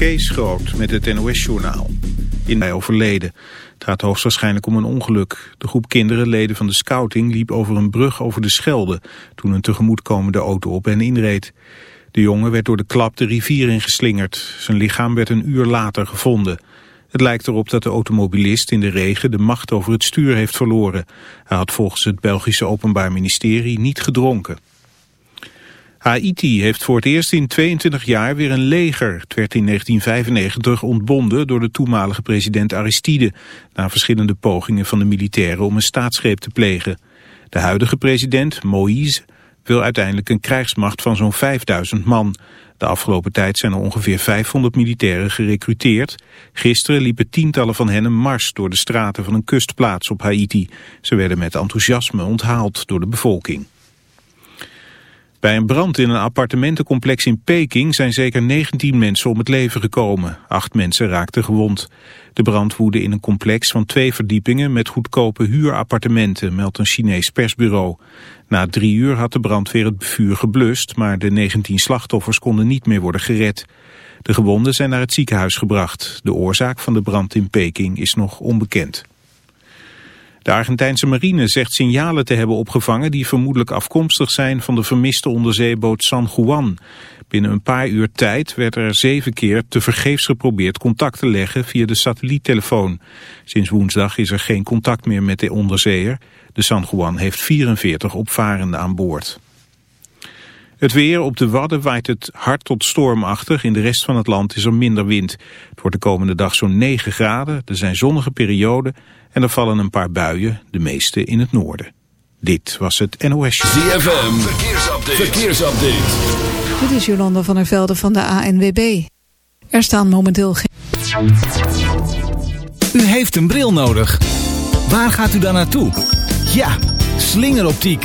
Kees Groot met het NOS-journaal. In hij overleden. Het gaat hoogstwaarschijnlijk om een ongeluk. De groep kinderen, leden van de scouting, liep over een brug over de Schelde... toen een tegemoetkomende auto op hen inreed. De jongen werd door de klap de rivier ingeslingerd. Zijn lichaam werd een uur later gevonden. Het lijkt erop dat de automobilist in de regen de macht over het stuur heeft verloren. Hij had volgens het Belgische Openbaar Ministerie niet gedronken. Haiti heeft voor het eerst in 22 jaar weer een leger. Het werd in 1995 ontbonden door de toenmalige president Aristide... na verschillende pogingen van de militairen om een staatsgreep te plegen. De huidige president, Moïse, wil uiteindelijk een krijgsmacht van zo'n 5000 man. De afgelopen tijd zijn er ongeveer 500 militairen gerecruiteerd. Gisteren liepen tientallen van hen een mars door de straten van een kustplaats op Haiti. Ze werden met enthousiasme onthaald door de bevolking. Bij een brand in een appartementencomplex in Peking zijn zeker 19 mensen om het leven gekomen. Acht mensen raakten gewond. De brand woedde in een complex van twee verdiepingen met goedkope huurappartementen, meldt een Chinees persbureau. Na drie uur had de brandweer het vuur geblust, maar de 19 slachtoffers konden niet meer worden gered. De gewonden zijn naar het ziekenhuis gebracht. De oorzaak van de brand in Peking is nog onbekend. De Argentijnse marine zegt signalen te hebben opgevangen die vermoedelijk afkomstig zijn van de vermiste onderzeeboot San Juan. Binnen een paar uur tijd werd er zeven keer tevergeefs geprobeerd contact te leggen via de satelliettelefoon. Sinds woensdag is er geen contact meer met de onderzeeër. De San Juan heeft 44 opvarenden aan boord. Het weer op de Wadden waait het hard tot stormachtig. In de rest van het land is er minder wind. Het wordt de komende dag zo'n 9 graden. Er zijn zonnige perioden en er vallen een paar buien, de meeste in het noorden. Dit was het NOS. ZFM, verkeersupdate. verkeersupdate. Dit is Jolanda van der Velde van de ANWB. Er staan momenteel geen... U heeft een bril nodig. Waar gaat u dan naartoe? Ja, slingeroptiek.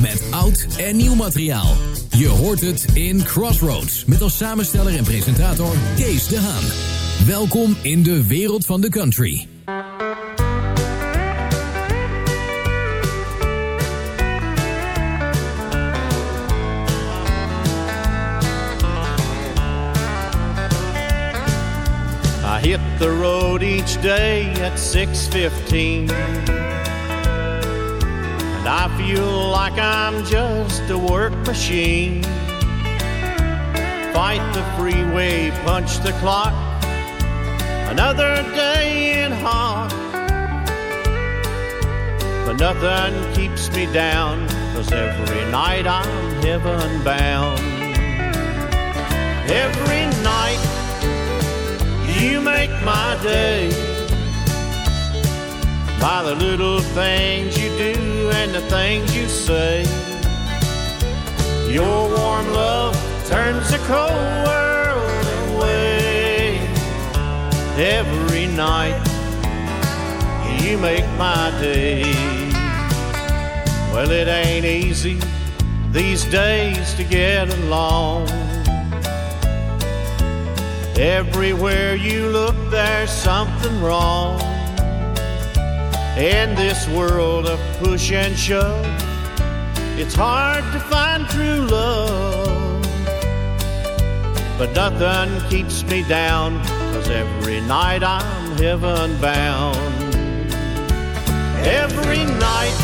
Met oud en nieuw materiaal. Je hoort het in Crossroads. Met als samensteller en presentator Kees de Haan. Welkom in de wereld van de country. I hit the road each day at 6:15 And I feel like I'm just a work machine. Fight the freeway, punch the clock. Another day in hawk But nothing keeps me down Cause every night I'm heaven bound. Every night you make my day by the little things you do and the things you say. Your warm love turns the cold world away. Every night You make my day. Well, it ain't easy these days to get along. Everywhere you look, there's something wrong. In this world of push and shove, it's hard to find true love. But nothing keeps me down, cause every night I'm heaven bound. Every night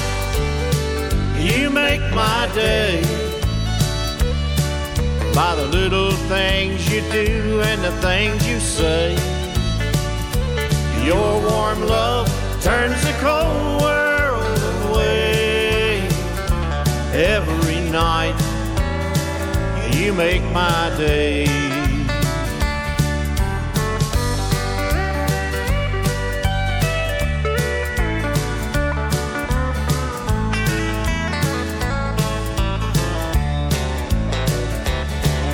you make my day by the little things you do and the things you say. Your warm love turns the cold world away. Every night you make my day.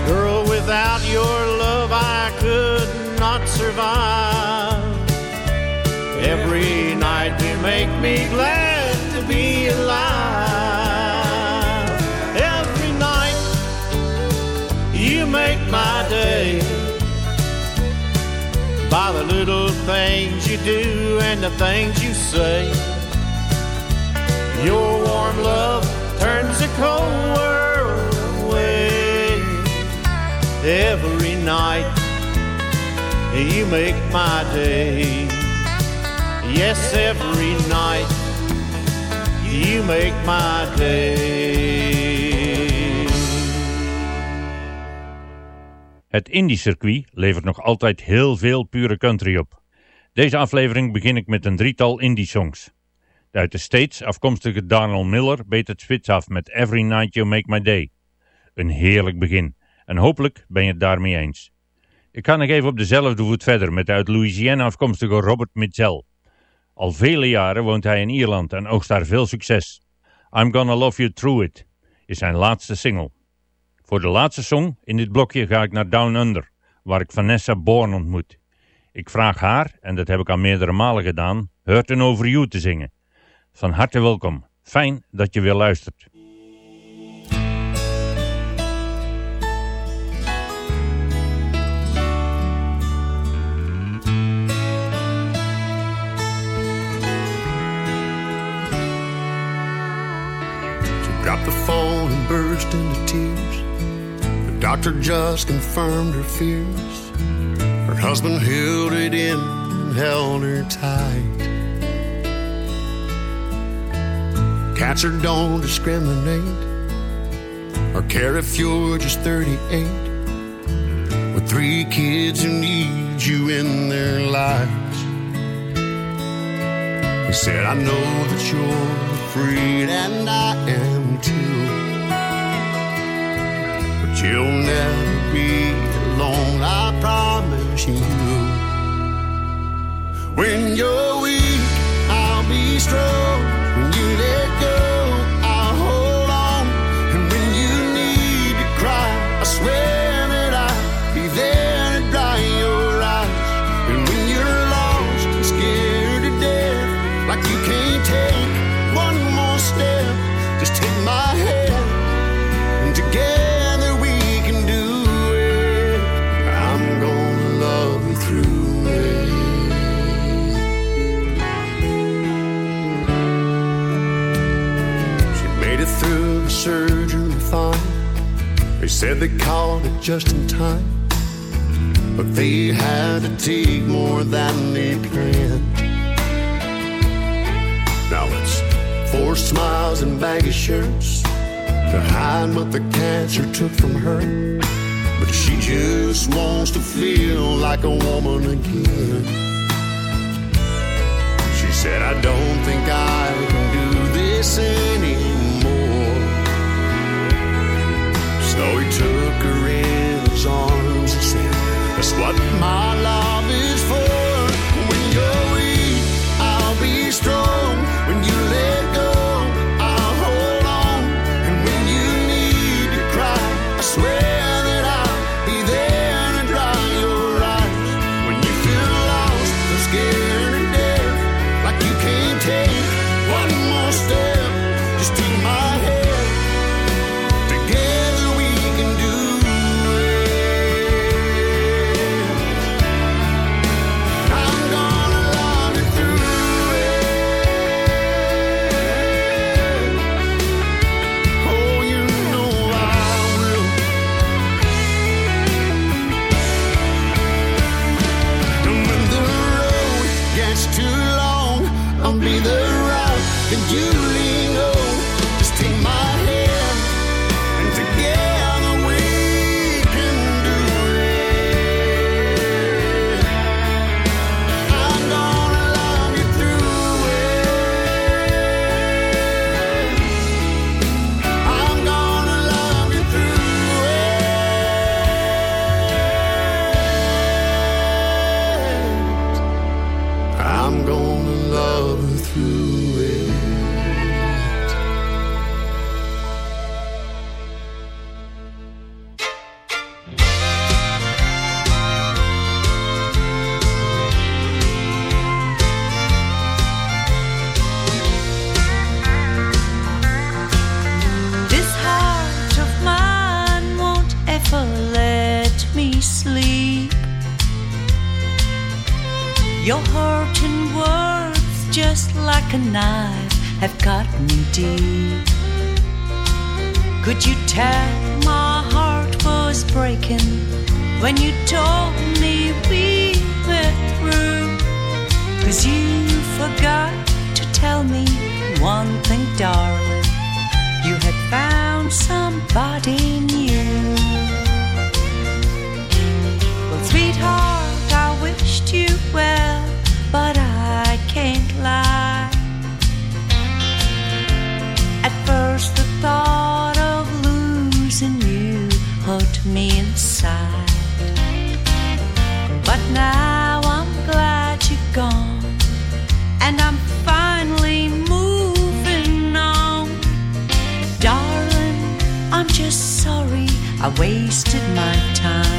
Girl, without your love I could not survive. Make me glad to be alive. Every night you make my day. By the little things you do and the things you say. Your warm love turns the cold world away. Every night you make my day. Yes, every night you make my day. Het indie-circuit levert nog altijd heel veel pure country op. Deze aflevering begin ik met een drietal indie-songs. De uit de States afkomstige Darnell Miller beet het spits af met Every Night You Make My Day. Een heerlijk begin. En hopelijk ben je het daarmee eens. Ik ga nog even op dezelfde voet verder met de uit Louisiana afkomstige Robert Mitchell. Al vele jaren woont hij in Ierland en oogst daar veel succes. I'm Gonna Love You Through It is zijn laatste single. Voor de laatste song in dit blokje ga ik naar Down Under, waar ik Vanessa Bourne ontmoet. Ik vraag haar, en dat heb ik al meerdere malen gedaan, Hurtin' Over You te zingen. Van harte welkom. Fijn dat je weer luistert. The phone and burst into tears. The doctor just confirmed her fears. Her husband held it in and held her tight. Cancer don't discriminate or care if you're just 38. With three kids who need you in their lives. He said, I know that you're and I am too. But you'll never be alone, I promise you. When you're weak, I'll be strong. Said they called it just in time. But they had to take more than they planned. Now it's four smiles and baggy shirts to hide what the cancer took from her. But she just wants to feel like a woman again. She said, I don't think I can do this anymore. So he took her in his arms and said, That's what my love is just like a knife, have cut me deep. Could you tell my heart was breaking when you told me we were through? Cause you forgot to tell me one thing, darling. You had found somebody new. Well, sweetheart, I wished you well, but I can't lie. At first, the thought of losing you hurt me inside. But now I'm glad you're gone, and I'm finally moving on. Darling, I'm just sorry I wasted my time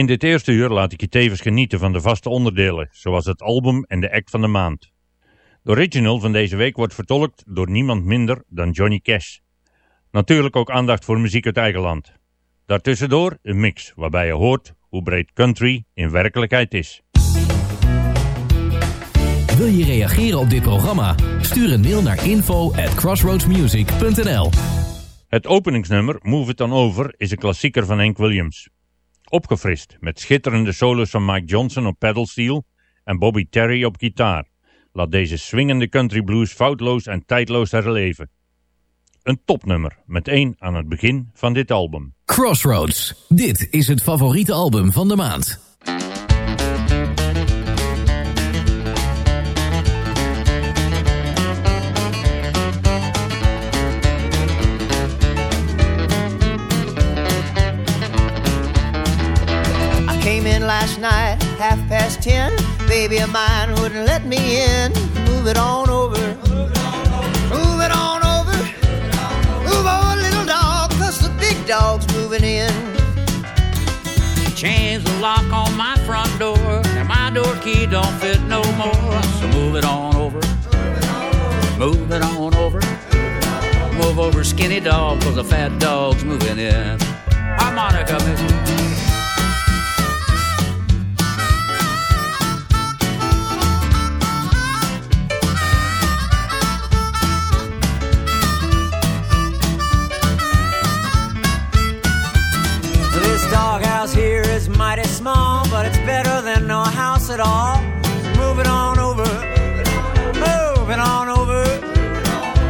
In dit eerste uur laat ik je tevens genieten van de vaste onderdelen, zoals het album en de act van de maand. De original van deze week wordt vertolkt door niemand minder dan Johnny Cash. Natuurlijk ook aandacht voor muziek uit eigen land. Daartussendoor een mix waarbij je hoort hoe breed country in werkelijkheid is. Wil je reageren op dit programma? Stuur een mail naar info at crossroadsmusic.nl Het openingsnummer Move It On Over is een klassieker van Hank Williams. Opgefrist met schitterende solos van Mike Johnson op pedalsteel en Bobby Terry op gitaar. Laat deze swingende country blues foutloos en tijdloos herleven. Een topnummer, met één aan het begin van dit album. Crossroads. Dit is het favoriete album van de maand. Last night, half past ten. Baby of mine wouldn't let me in. Move it on over. Move it on over. Move over, little dog, cause the big dog's moving in. Change the lock on my front door, and my door key don't fit no more. So move it on over. Move it on over. Move over, skinny dog, cause the fat dog's moving in. Harmonica music. Doghouse here is mighty small, but it's better than no house at all. Move it on over. Move it on over.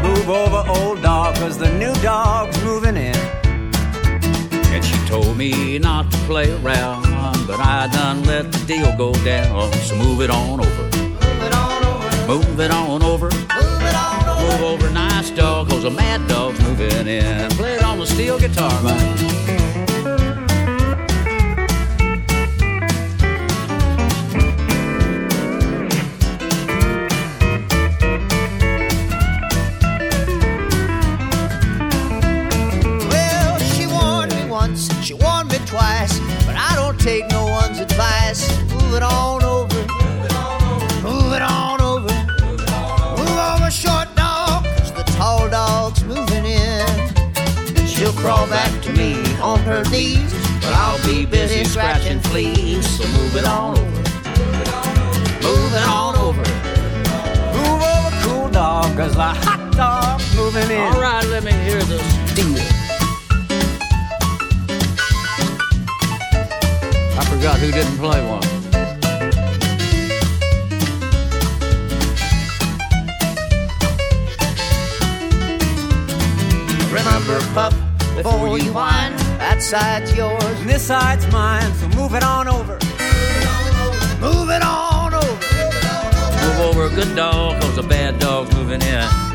Move over, old dog, cause the new dog's moving in. And she told me not to play around, but I done let the deal go down. So move it on over. Move it on over. Move it on over. Move over, nice dog, cause a mad dog's moving in. Play it on the steel guitar, man. Knees, but I'll be busy scratching fleas. So move it on over. Move it on over. Move over, cool dog, cause the hot dog's moving in. All right, let me hear the steel. I forgot who didn't play one. Remember, pup, before you whine, that side's yours. And this side's mine, so move it on over. Move it on over. Move over, good dog, cause a bad dog's moving in.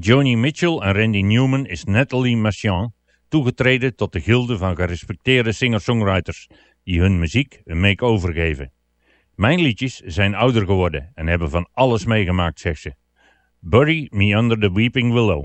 Joni Mitchell en Randy Newman is Natalie Marchand toegetreden tot de gilde van gerespecteerde singer-songwriters die hun muziek een make-over geven. Mijn liedjes zijn ouder geworden en hebben van alles meegemaakt, zegt ze. Bury Me Under the Weeping Willow.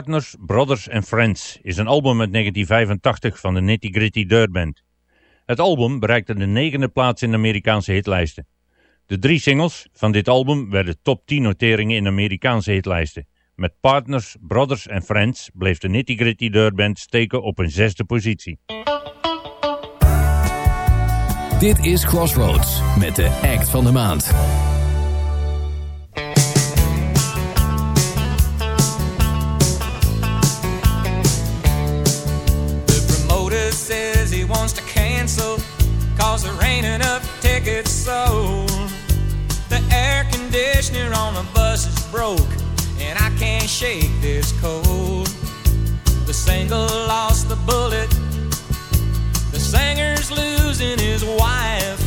Partners, Brothers and Friends is een album uit 1985 van de Nitty Gritty Dirt Band. Het album bereikte de negende plaats in de Amerikaanse hitlijsten. De drie singles van dit album werden top 10 noteringen in Amerikaanse hitlijsten. Met Partners, Brothers and Friends bleef de Nitty Gritty Dirt Band steken op een zesde positie. Dit is Crossroads met de act van de maand. Cause there ain't enough tickets sold. The air conditioner on the bus is broke And I can't shake this cold. The single lost the bullet. The singer's losing his wife.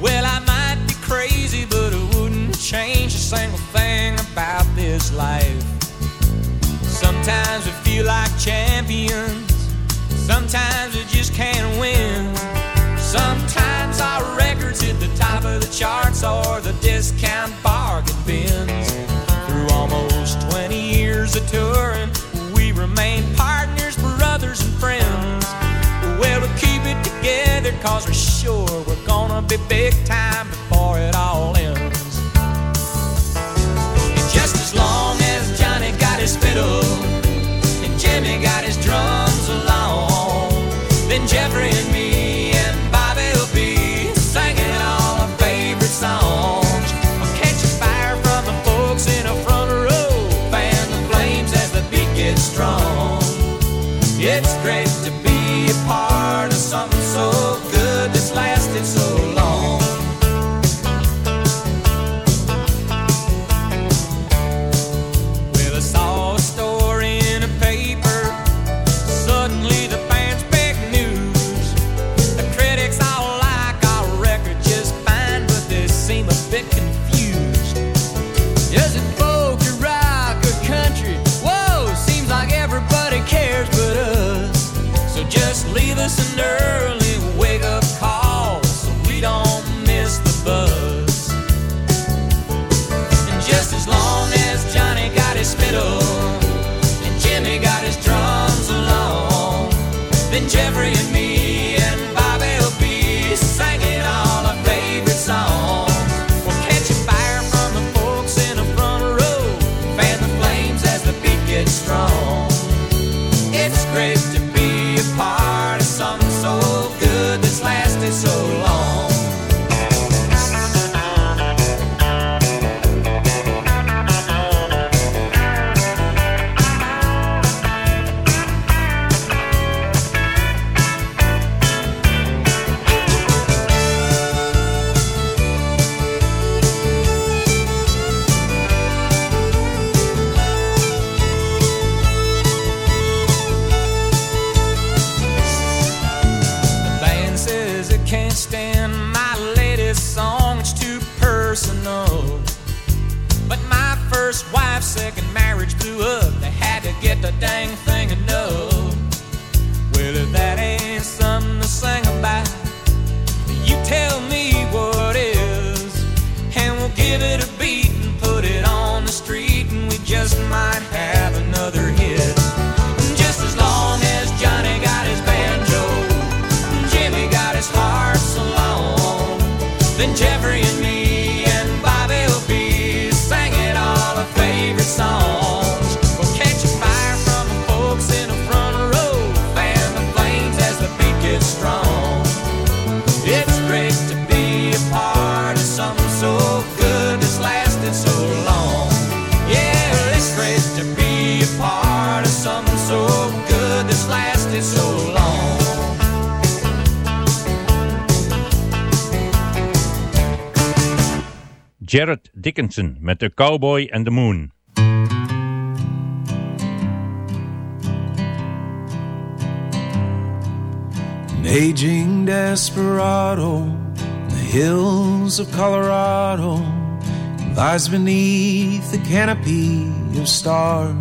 Well, I might be crazy But it wouldn't change a single thing about this life. Sometimes we feel like champions. Sometimes we just can't win. Sometimes hit the top of the charts or the discount bargain bins. Through almost 20 years of touring, we remain partners, brothers, and friends. Well, we keep it together cause we're sure we're gonna be big time before it all marriage blew up, they had to get the dang thing Jared Dickinson met The Cowboy and the Moon. An aging desperado in the hills of Colorado lies beneath the canopy of stars.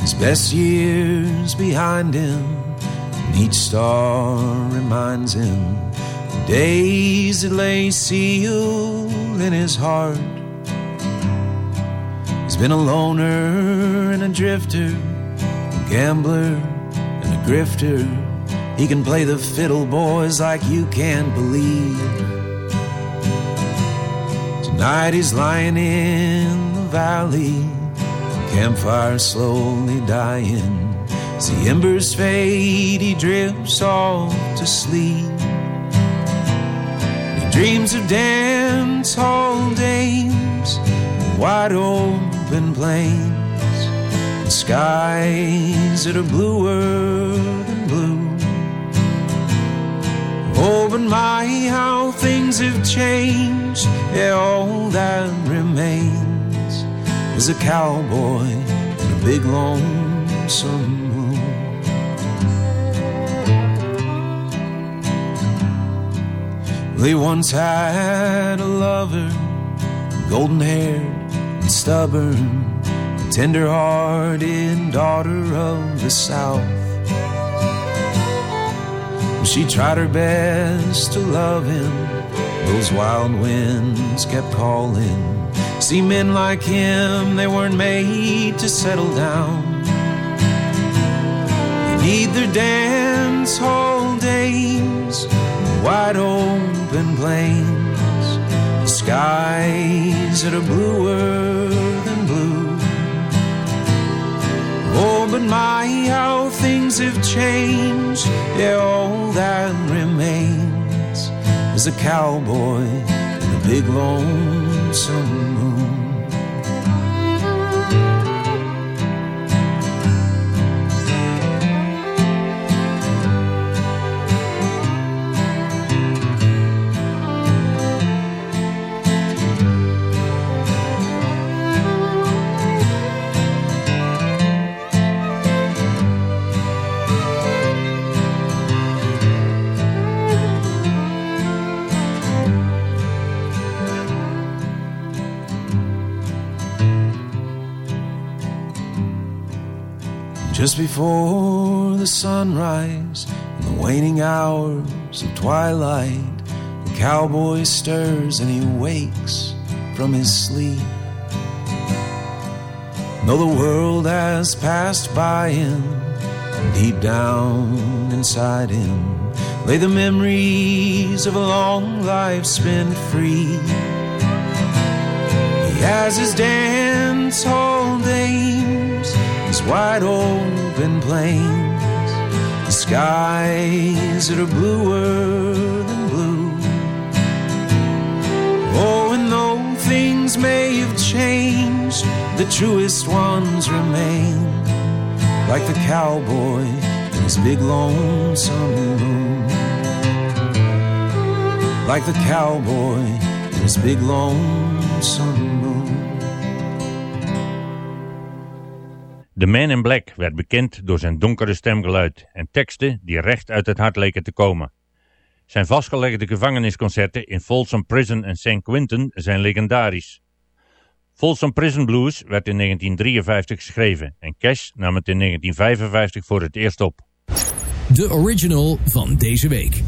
His best years behind him, and each star reminds him days that lay sealed in his heart. He's been a loner and a drifter, a gambler and a grifter. He can play the fiddle, boys, like you can't believe. Tonight he's lying in the valley, campfire slowly dying. As the embers fade, he drifts off to sleep. Dreams of dance hall dames, wide open plains, and skies that are bluer than blue. Oh, but my, how things have changed. Yeah, all that remains is a cowboy and a big lonesome he once had a lover, golden haired and stubborn, tender hearted daughter of the South. She tried her best to love him. Those wild winds kept calling. See, men like him, they weren't made to settle down. They their dance hall days, wide open plains, skies that are bluer than blue. Oh, but my, how things have changed. Yeah, all that remains is a cowboy and a big lonesome Just before the sunrise and the waning hours of twilight, the cowboy stirs and he wakes from his sleep. Though the world has passed by him, deep down inside him lay the memories of a long life spent free. He has his dance hall his wide open plains, the skies that are bluer than blue. Oh, and though things may have changed, the truest ones remain, like the cowboy in his big lonesome room. Like the cowboy in his big lonesome The Man in Black werd bekend door zijn donkere stemgeluid en teksten die recht uit het hart leken te komen. Zijn vastgelegde gevangenisconcerten in Folsom Prison en St. Quentin zijn legendarisch. Folsom Prison Blues werd in 1953 geschreven en Cash nam het in 1955 voor het eerst op. De original van deze week.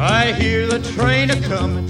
I hear the train a comin',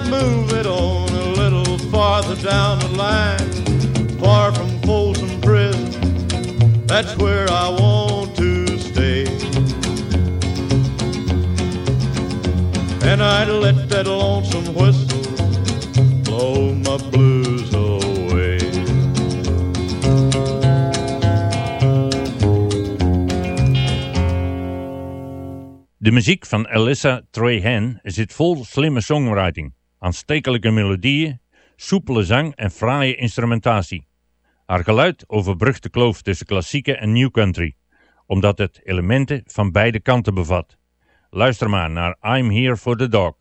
Move it on a little farther down the line, far from Folsom Prison. That's where I want to stay. And I'd let that lonesome whistle blow my blues away. De muziek van Alyssa zit vol slimme songwriting, aanstekelijke melodieën, soepele zang en fraaie instrumentatie. Haar geluid overbrugt de kloof tussen klassieke en new country, omdat het elementen van beide kanten bevat. Luister maar naar I'm Here for the Dog.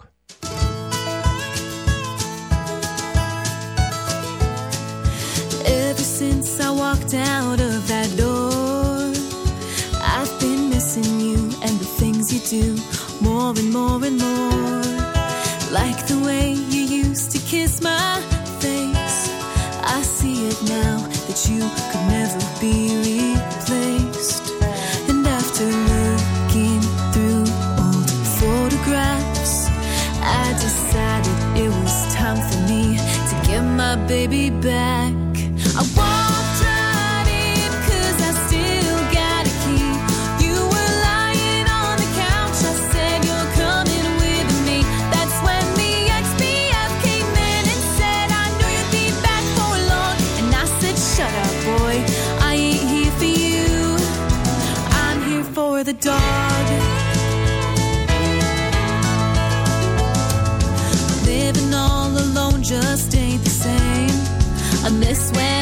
Ever since I walked out of that door, I've been missing you and the things you do more and more and more. Like the way you used to kiss my face. I see it now that you could never be replaced. And after looking through old photographs, I decided it was time for me to get my baby back. I walked the dog. Living all alone just ain't the same. I miss when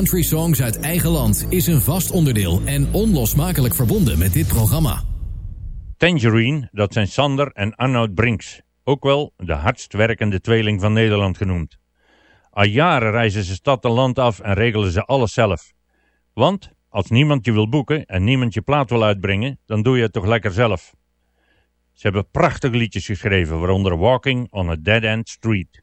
country songs uit eigen land is een vast onderdeel en onlosmakelijk verbonden met dit programma. Tangerine, dat zijn Sander en Arnoud Brinks, ook wel de hardst werkende tweeling van Nederland genoemd. Al jaren reizen ze stad en land af en regelen ze alles zelf. Want als niemand je wil boeken en niemand je plaat wil uitbrengen, dan doe je het toch lekker zelf. Ze hebben prachtige liedjes geschreven, waaronder Walking on a Dead End Street.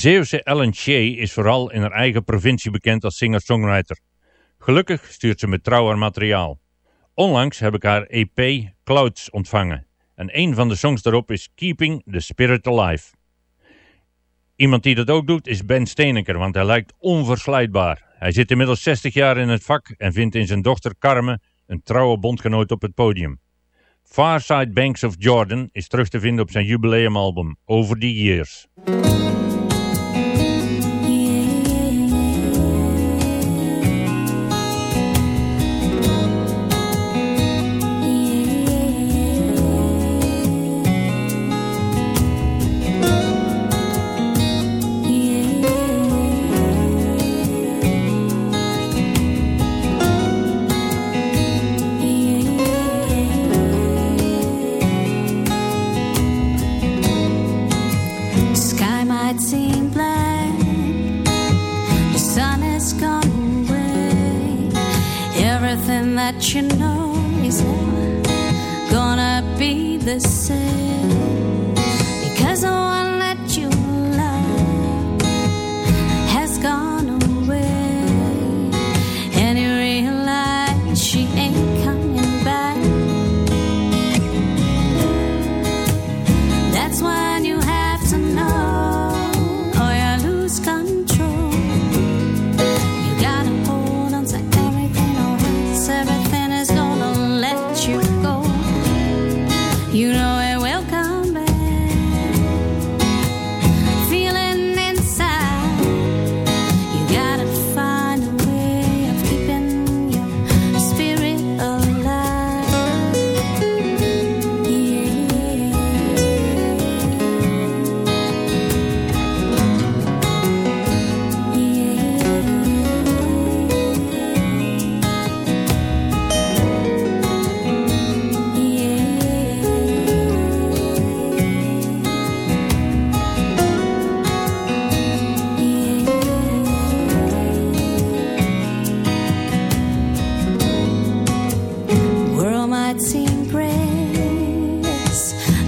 Zeeuwse Ellen Shea is vooral in haar eigen provincie bekend als singer-songwriter. Gelukkig stuurt ze me trouw haar materiaal. Onlangs heb ik haar EP Clouds ontvangen. En een van de songs daarop is Keeping the Spirit Alive. Iemand die dat ook doet is Ben Steeneker, want hij lijkt onverslijdbaar. Hij zit inmiddels 60 jaar in het vak en vindt in zijn dochter Carmen een trouwe bondgenoot op het podium. Far Side Banks of Jordan is terug te vinden op zijn jubileumalbum Over the Years.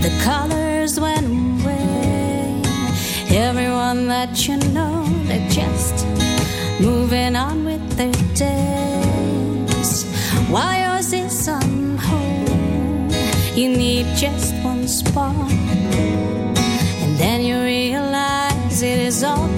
The colors went away. Everyone that you know, they're just moving on with their days. While yours is on hold, you need just one spark, and then you realize it is all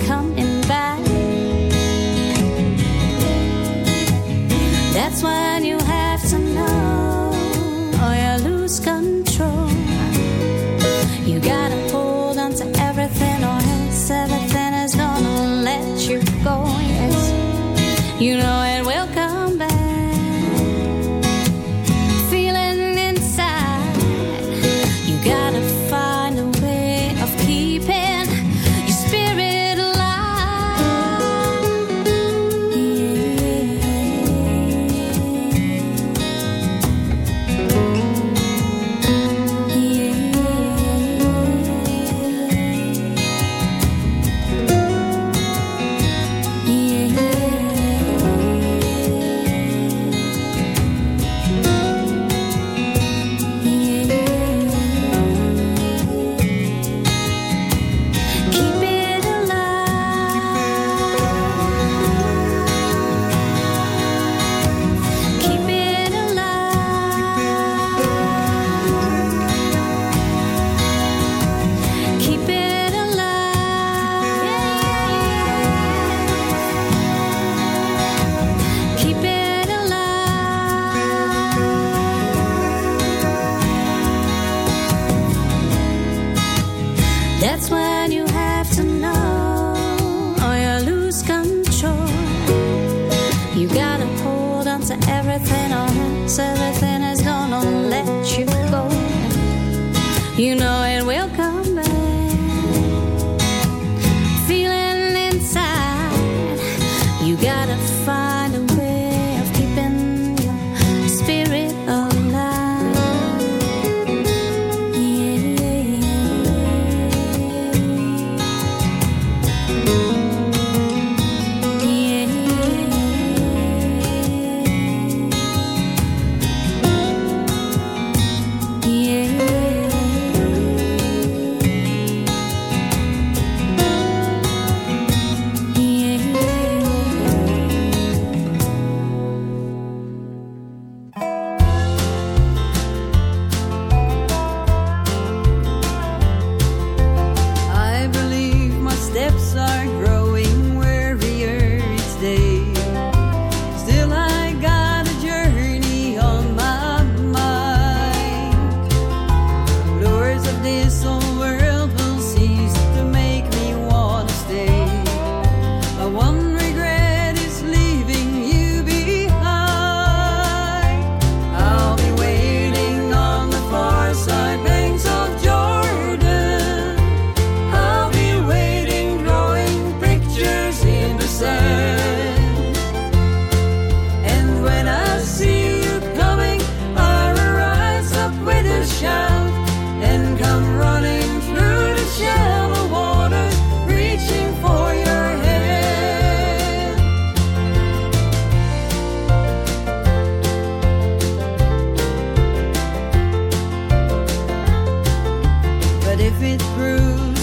You gotta hold on to everything, or else everything is gonna let you go. You know. life is through.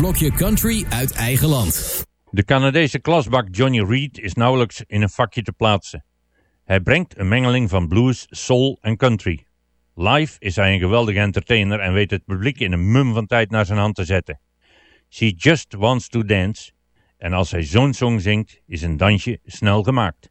blokje country uit eigen land. De Canadese klasbak Johnny Reed is nauwelijks in een vakje te plaatsen. Hij brengt een mengeling van blues, soul en country. Live is hij een geweldige entertainer en weet het publiek in een mum van tijd naar zijn hand te zetten. She just wants to dance. En als hij zo'n song zingt, is een dansje snel gemaakt.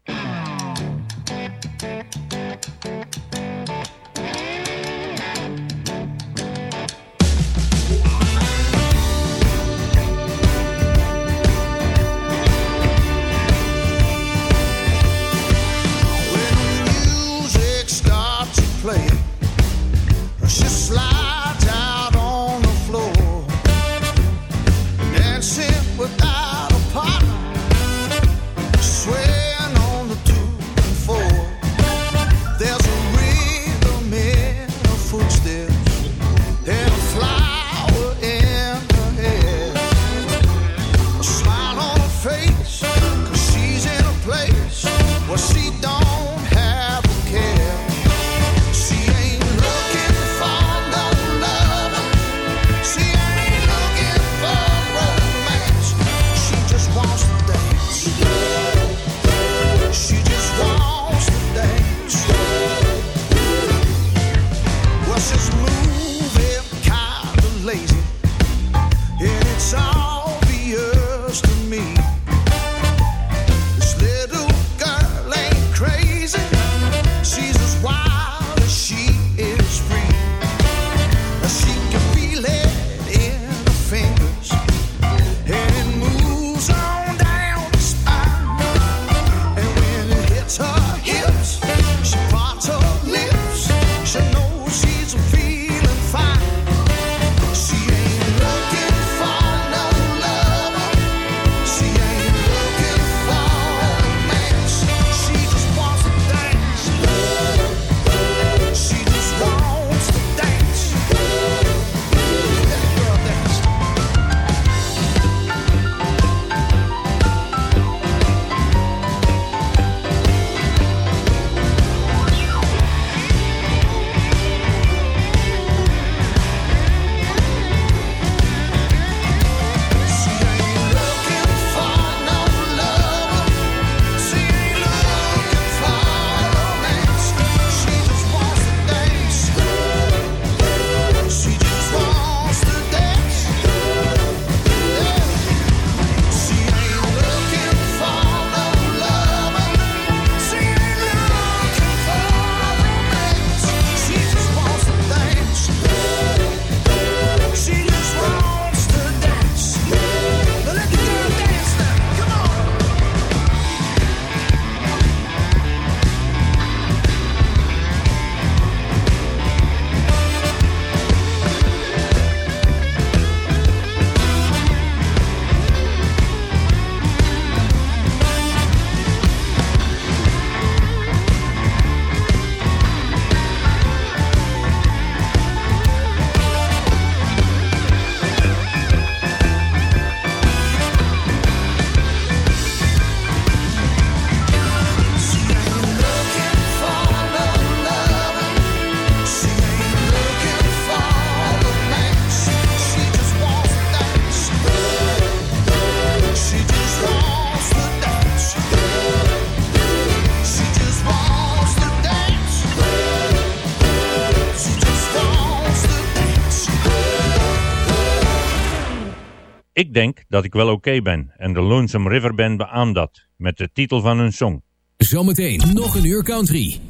Ik denk dat ik wel oké ben en de Lonesome River Band beaamt dat, met de titel van hun song. Zometeen nog een uur country.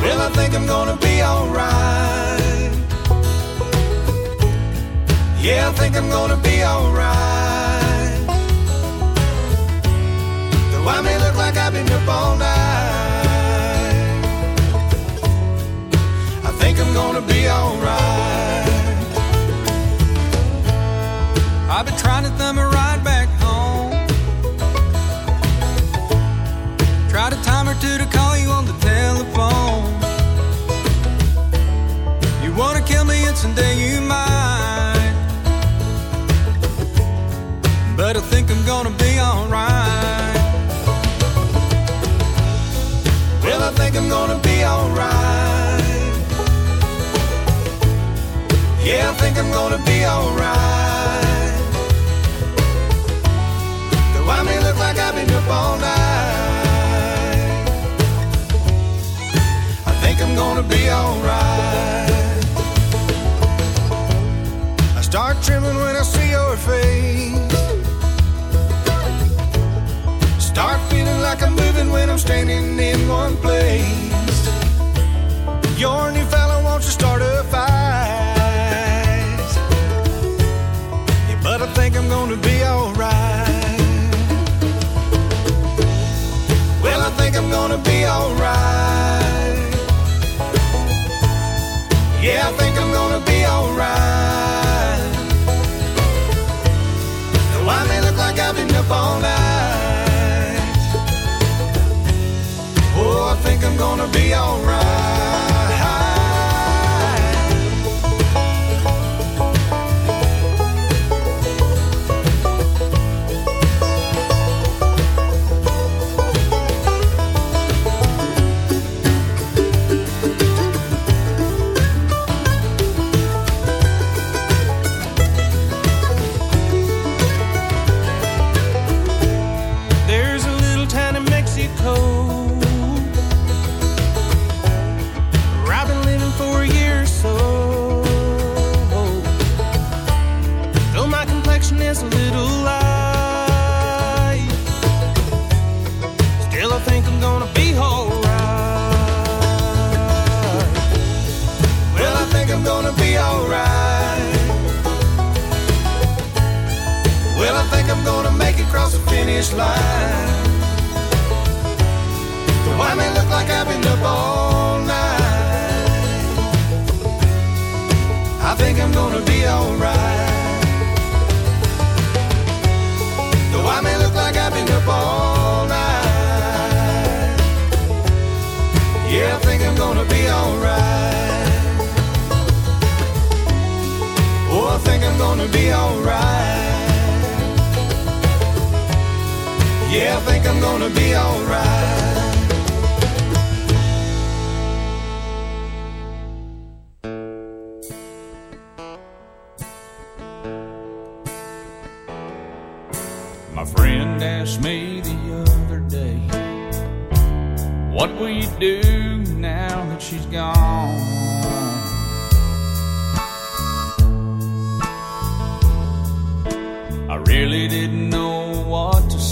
Well, I think I'm gonna be alright. Yeah, I think I'm gonna be alright. I may look like I've been up all night. I think I'm gonna be alright. I've been trying to thumb a ride back home. Tried a time or two to call you on the telephone. You wanna kill me, and someday you might. But I think I'm gonna be alright. I'm gonna be alright. Yeah, I think I'm gonna be alright. Though I may look like I've been up all night. I think I'm gonna be alright. I start trembling when I see your face. Start feeling like I'm moving when I'm standing in one place. Your new fella wants to start a fight. Yeah, but I think I'm gonna be alright. Well, I think I'm gonna be alright. Yeah, I think I'm gonna be alright. Though I may look like I've been up all night. Gonna be alright. Finish. Though I may look like I've been up all night. I think I'm gonna be alright. Though I may look like I've been up all night. Yeah, I think I'm gonna be alright. Oh, I think I'm gonna be alright. Yeah, I think I'm gonna be alright. My friend asked me the other day, What will you do now that she's gone?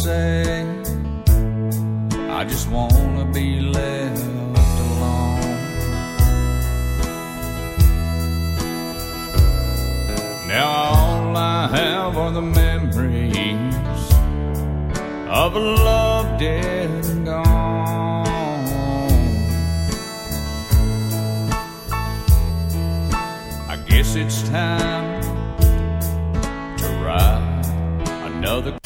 Say. I just want to be left alone. Now all I have are the memories of a love dead and gone. I guess it's time to ride another.